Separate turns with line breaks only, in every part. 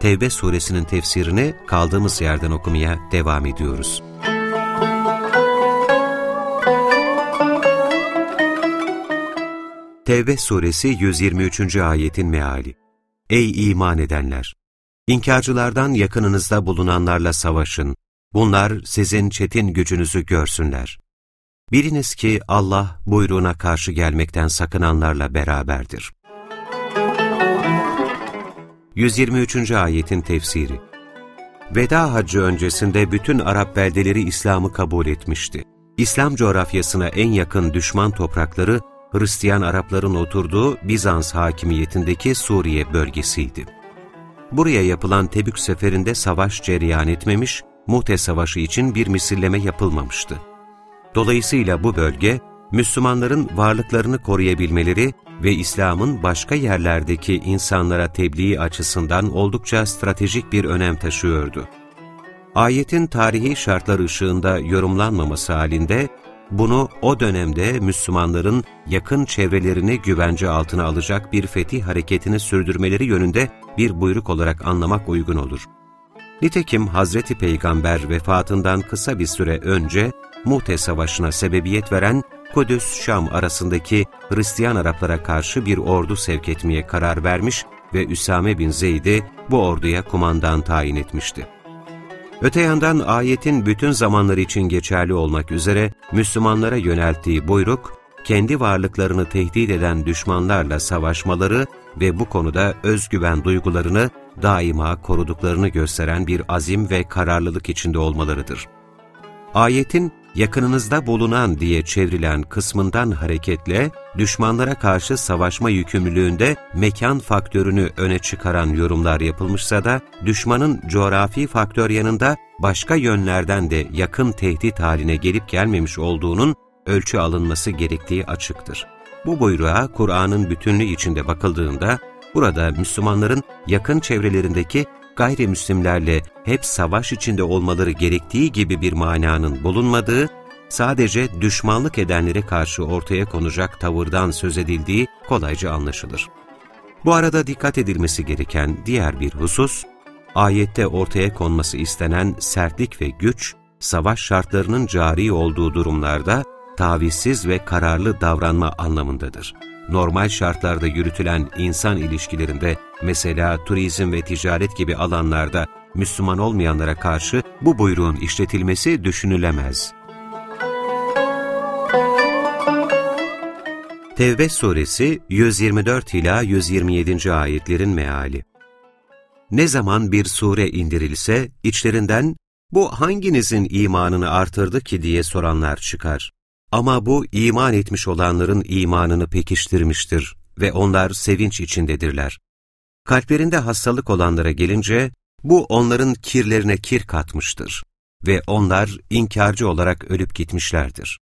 Tevbe suresinin tefsirini kaldığımız yerden okumaya devam ediyoruz. Tevbe suresi 123. ayetin meali Ey iman edenler! İnkarcılardan yakınınızda bulunanlarla savaşın. Bunlar sizin çetin gücünüzü görsünler. Biliniz ki Allah buyruğuna karşı gelmekten sakınanlarla beraberdir. 123. ayetin tefsiri Veda haccı öncesinde bütün Arap beldeleri İslam'ı kabul etmişti. İslam coğrafyasına en yakın düşman toprakları Hristiyan Arapların oturduğu Bizans hakimiyetindeki Suriye bölgesiydi. Buraya yapılan Tebük seferinde savaş cereyan etmemiş, Muhte Savaşı için bir misilleme yapılmamıştı. Dolayısıyla bu bölge, Müslümanların varlıklarını koruyabilmeleri ve İslam'ın başka yerlerdeki insanlara tebliği açısından oldukça stratejik bir önem taşıyordu. Ayetin tarihi şartlar ışığında yorumlanmaması halinde, bunu o dönemde Müslümanların yakın çevrelerini güvence altına alacak bir fetih hareketini sürdürmeleri yönünde bir buyruk olarak anlamak uygun olur. Nitekim Hazreti Peygamber vefatından kısa bir süre önce Mu'te Savaşı'na sebebiyet veren Kudüs-Şam arasındaki Hristiyan Araplara karşı bir ordu sevk etmeye karar vermiş ve Üsame bin Zeyd'i bu orduya kumandan tayin etmişti. Öte yandan ayetin bütün zamanları için geçerli olmak üzere Müslümanlara yönelttiği buyruk, kendi varlıklarını tehdit eden düşmanlarla savaşmaları ve bu konuda özgüven duygularını daima koruduklarını gösteren bir azim ve kararlılık içinde olmalarıdır. Ayetin yakınınızda bulunan diye çevrilen kısmından hareketle düşmanlara karşı savaşma yükümlülüğünde mekan faktörünü öne çıkaran yorumlar yapılmışsa da düşmanın coğrafi faktör yanında başka yönlerden de yakın tehdit haline gelip gelmemiş olduğunun ölçü alınması gerektiği açıktır. Bu buyruğa Kur'an'ın bütünlüğü içinde bakıldığında burada Müslümanların yakın çevrelerindeki gayrimüslimlerle hep savaş içinde olmaları gerektiği gibi bir mananın bulunmadığı, sadece düşmanlık edenlere karşı ortaya konacak tavırdan söz edildiği kolayca anlaşılır. Bu arada dikkat edilmesi gereken diğer bir husus, ayette ortaya konması istenen sertlik ve güç, savaş şartlarının cari olduğu durumlarda tavizsiz ve kararlı davranma anlamındadır normal şartlarda yürütülen insan ilişkilerinde, mesela turizm ve ticaret gibi alanlarda Müslüman olmayanlara karşı bu buyruğun işletilmesi düşünülemez. Tevbe suresi 124 ila 127. ayetlerin meali. Ne zaman bir sure indirilse içlerinden bu hanginizin imanını artırdı ki diye soranlar çıkar. Ama bu iman etmiş olanların imanını pekiştirmiştir ve onlar sevinç içindedirler. Kalplerinde hastalık olanlara gelince, bu onların kirlerine kir katmıştır ve onlar inkarcı olarak ölüp gitmişlerdir.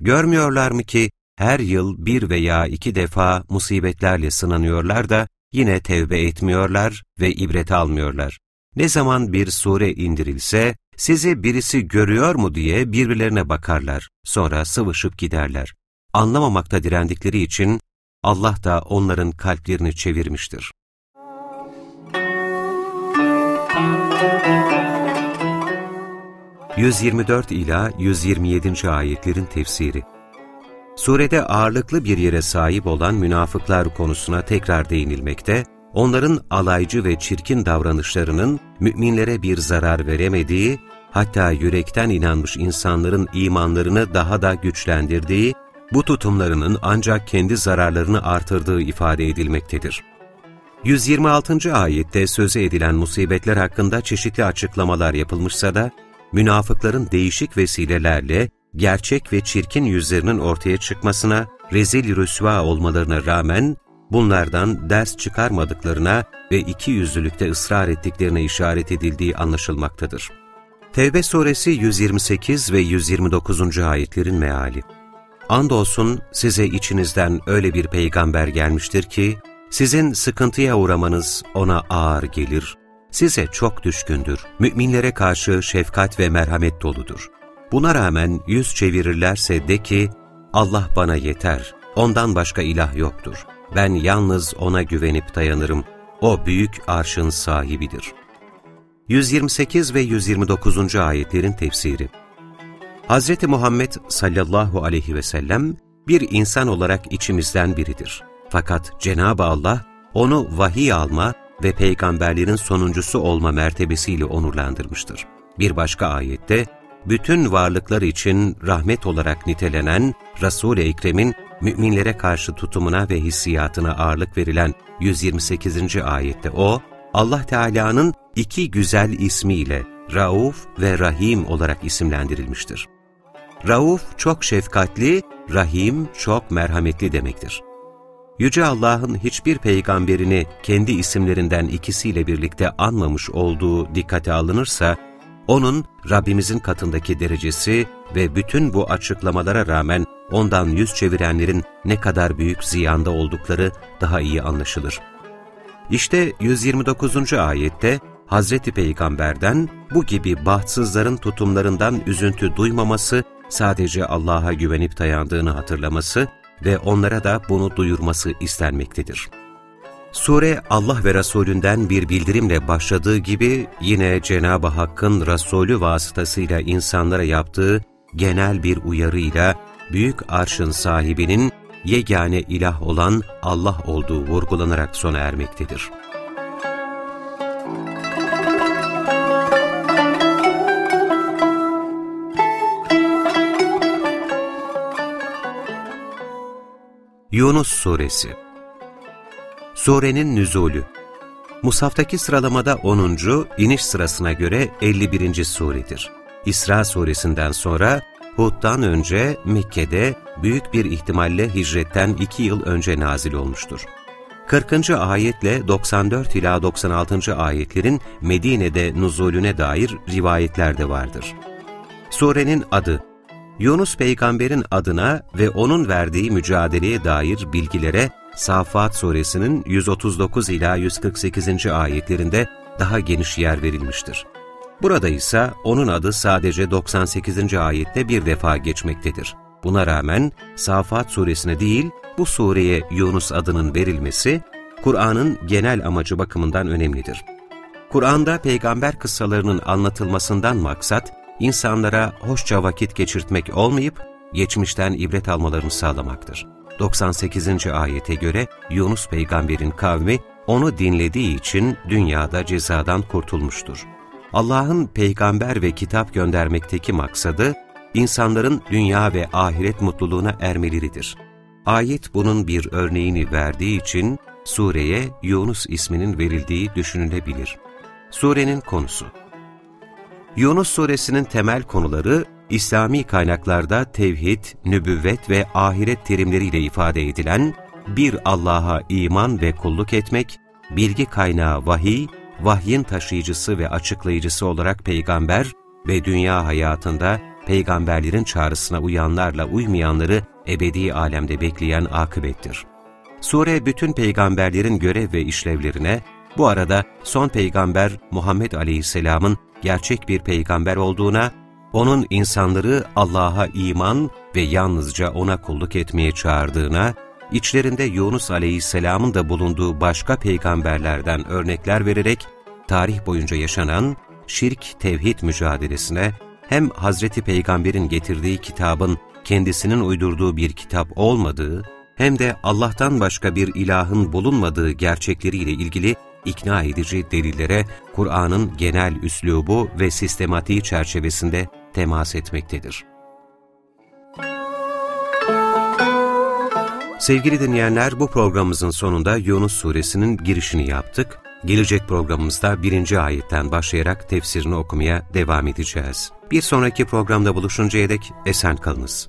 Görmüyorlar mı ki her yıl bir veya iki defa musibetlerle sınanıyorlar da yine tevbe etmiyorlar ve ibret almıyorlar. Ne zaman bir sure indirilse, sizi birisi görüyor mu diye birbirlerine bakarlar, sonra sıvışıp giderler. Anlamamakta direndikleri için Allah da onların kalplerini çevirmiştir. ...124 ila 127. ayetlerin tefsiri Surede ağırlıklı bir yere sahip olan münafıklar konusuna tekrar değinilmekte onların alaycı ve çirkin davranışlarının müminlere bir zarar veremediği, hatta yürekten inanmış insanların imanlarını daha da güçlendirdiği, bu tutumlarının ancak kendi zararlarını artırdığı ifade edilmektedir. 126. ayette sözü edilen musibetler hakkında çeşitli açıklamalar yapılmışsa da, münafıkların değişik vesilelerle gerçek ve çirkin yüzlerinin ortaya çıkmasına, rezil rüsva olmalarına rağmen bunlardan ders çıkarmadıklarına ve iki yüzlülükte ısrar ettiklerine işaret edildiği anlaşılmaktadır. Tevbe suresi 128 ve 129. ayetlerin meali. Andolsun size içinizden öyle bir peygamber gelmiştir ki, sizin sıkıntıya uğramanız ona ağır gelir, size çok düşkündür, müminlere karşı şefkat ve merhamet doludur. Buna rağmen yüz çevirirlerse de ki, Allah bana yeter, ondan başka ilah yoktur. Ben yalnız ona güvenip dayanırım. O büyük arşın sahibidir. 128 ve 129. ayetlerin tefsiri Hz. Muhammed sallallahu aleyhi ve sellem bir insan olarak içimizden biridir. Fakat Cenab-ı Allah onu vahiy alma ve peygamberlerin sonuncusu olma mertebesiyle onurlandırmıştır. Bir başka ayette, bütün varlıklar için rahmet olarak nitelenen Resul-i Ekrem'in müminlere karşı tutumuna ve hissiyatına ağırlık verilen 128. ayette o, Allah Teala'nın iki güzel ismiyle Rauf ve Rahim olarak isimlendirilmiştir. Rauf çok şefkatli, Rahim çok merhametli demektir. Yüce Allah'ın hiçbir peygamberini kendi isimlerinden ikisiyle birlikte anmamış olduğu dikkate alınırsa, onun Rabbimizin katındaki derecesi ve bütün bu açıklamalara rağmen ondan yüz çevirenlerin ne kadar büyük ziyanda oldukları daha iyi anlaşılır. İşte 129. ayette Hazreti Peygamber'den bu gibi bahtsızların tutumlarından üzüntü duymaması, sadece Allah'a güvenip dayandığını hatırlaması ve onlara da bunu duyurması istenmektedir. Sure Allah ve Resulünden bir bildirimle başladığı gibi yine Cenab-ı Hakk'ın Resulü vasıtasıyla insanlara yaptığı genel bir uyarıyla büyük arşın sahibinin yegane ilah olan Allah olduğu vurgulanarak sona ermektedir. Yunus Suresi Surenin nüzulü Musaftaki sıralamada 10. iniş sırasına göre 51. suredir. İsra suresinden sonra Hud'dan önce Mekke'de büyük bir ihtimalle hicretten 2 yıl önce nazil olmuştur. 40. ayetle 94 ila 96. ayetlerin Medine'de nuzulüne dair rivayetler de vardır. Surenin adı Yunus peygamberin adına ve onun verdiği mücadeleye dair bilgilere Safat suresinin 139 ila 148. ayetlerinde daha geniş yer verilmiştir. Burada ise onun adı sadece 98. ayette bir defa geçmektedir. Buna rağmen Safat suresine değil, bu sureye Yunus adının verilmesi, Kur'an'ın genel amacı bakımından önemlidir. Kur'an'da peygamber kıssalarının anlatılmasından maksat, insanlara hoşça vakit geçirtmek olmayıp, geçmişten ibret almalarını sağlamaktır. 98. ayete göre Yunus peygamberin kavmi onu dinlediği için dünyada cezadan kurtulmuştur. Allah'ın peygamber ve kitap göndermekteki maksadı, insanların dünya ve ahiret mutluluğuna ermeleridir. Ayet bunun bir örneğini verdiği için sureye Yunus isminin verildiği düşünülebilir. Surenin konusu Yunus suresinin temel konuları İslami kaynaklarda tevhid, nübüvvet ve ahiret terimleriyle ifade edilen bir Allah'a iman ve kulluk etmek, bilgi kaynağı vahiy, vahyin taşıyıcısı ve açıklayıcısı olarak peygamber ve dünya hayatında peygamberlerin çağrısına uyanlarla uymayanları ebedi alemde bekleyen akıbettir. Sure bütün peygamberlerin görev ve işlevlerine, bu arada son peygamber Muhammed Aleyhisselam'ın gerçek bir peygamber olduğuna, onun insanları Allah'a iman ve yalnızca O'na kulluk etmeye çağırdığına, içlerinde Yunus Aleyhisselam'ın da bulunduğu başka peygamberlerden örnekler vererek, tarih boyunca yaşanan şirk-tevhid mücadelesine hem Hazreti Peygamber'in getirdiği kitabın kendisinin uydurduğu bir kitap olmadığı, hem de Allah'tan başka bir ilahın bulunmadığı gerçekleriyle ilgili ikna edici delillere Kur'an'ın genel üslubu ve sistematiği çerçevesinde temas etmektedir. Sevgili dinleyenler, bu programımızın sonunda Yunus suresinin girişini yaptık. Gelecek programımızda birinci ayetten başlayarak tefsirini okumaya devam edeceğiz. Bir sonraki programda buluşuncaya dek esen kalınız.